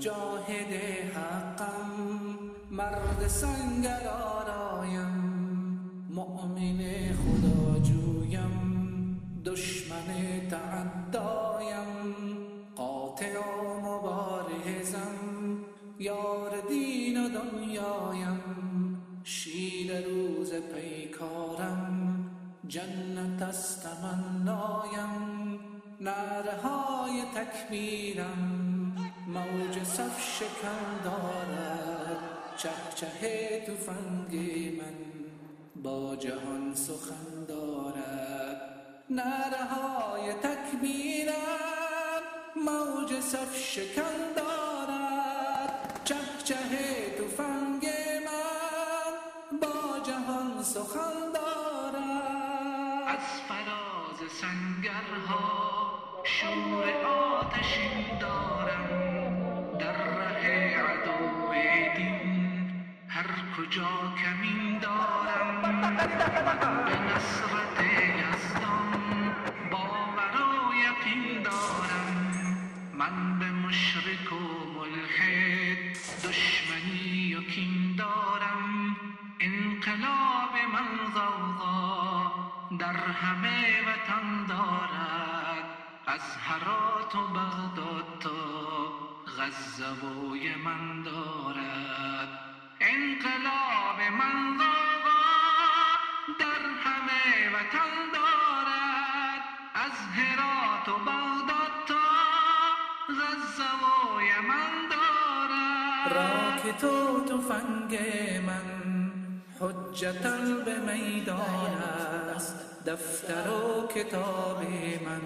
مجاهد حقم مرد سنگر آرایم مؤمن خدا جویم دشمن تعدایم. قاطع و مبارزم یار دین و دنیایم. شیر روز پیکارم جنت است تمنایم. نعره های تکبیرم. موج صف شکن دارد. چه چه تفنگ من با جهان سخن دارد. نعره های تکبیرم موج صف شکن دارد. چه چه تفنگ من با جهان سخن دارد. از فراز سنگرها شور آتشین دارم هر کجا کمین دارم به نصرت یزدان باور و یقین دارم من به مشرک و ملحد دشمنی و کین دارم انقلاب من غوغا در همه وطن دارد از هرات و بغداد تا غزه و یمن دارد. انقلاب من در همه وطن دارد. از هرات و بغداد تا غزه و یمن دارد. را تو تفنگ من حجتا به میدان است. دفتر و کتاب من.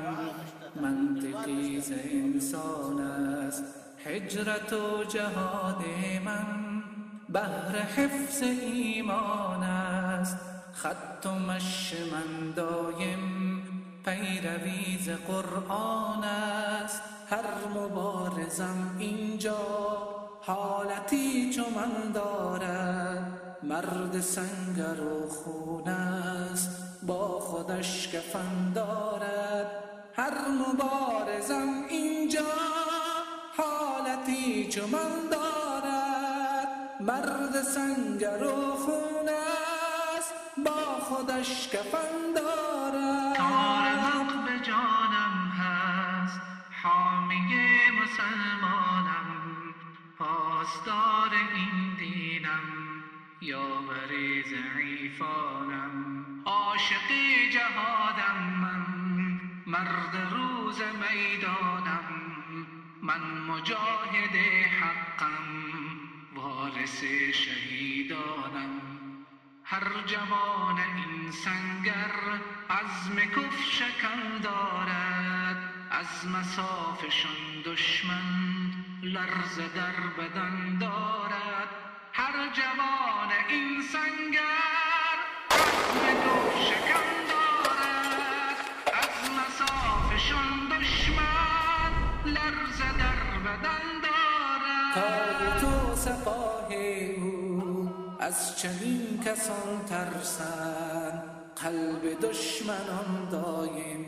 منطقی انسان است حجرت و جهاد من. بهر حفظ ایمان است خط و مش من دایم. پیرویز قرآن است هر مبارزم اینجا. حالتی چو من دارد مرد سنگر و خون است با خودش کفن دارد. هر مبارزم اینجا حالتی چو من مرد سنگر و خون است با خودش کفن دارد. کار حق به جانم هست حامی مسلمانم. پاسدار این یاور ضعیفانم عاشق جهادم من مرد روز می‌دانم من مجاهد حقم وارث شهیدانم. هر جوان این سنگر عزم کف شکن دارد از مسافشان دشمن لرز در بدن دارد. هر جوان این سنگر عزم کف شکن دارد. از مسافشان دشمن لرز در بدن دارد. سپاه او از چنین کسان ترسن قلب دشمنان دایم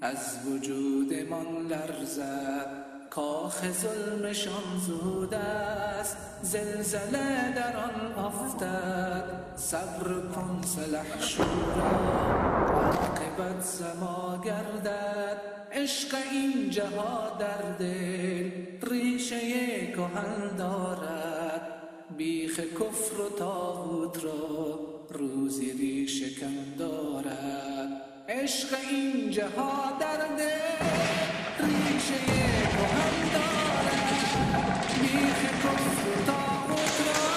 از وجودمان لرزد. کاخ ظلمشان زود است زلزله در آن افتد. صبر کن سلح شورا عاقبت زما گردد. عشق این جهاد در دل ریشه کهن دارد. بیخ کفر و تاغوت را روزی ریشه کن دارد. عشق این جهاد در دل ریشه کهن دارد بیخ کفر و تاغوت را